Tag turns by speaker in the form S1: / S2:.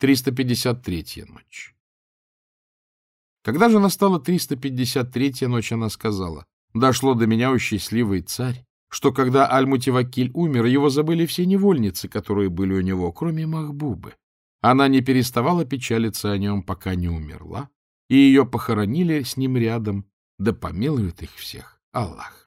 S1: 353-я ночь. Когда же настала 353-я ночь, она сказала, «Дошло до меня, о счастливый царь, что когда Аль-Мутивакиль умер, его забыли все невольницы, которые были у него, кроме Махбубы. Она не переставала печалиться о нем, пока не умерла, и ее похоронили с ним рядом, да помилует их всех Аллах.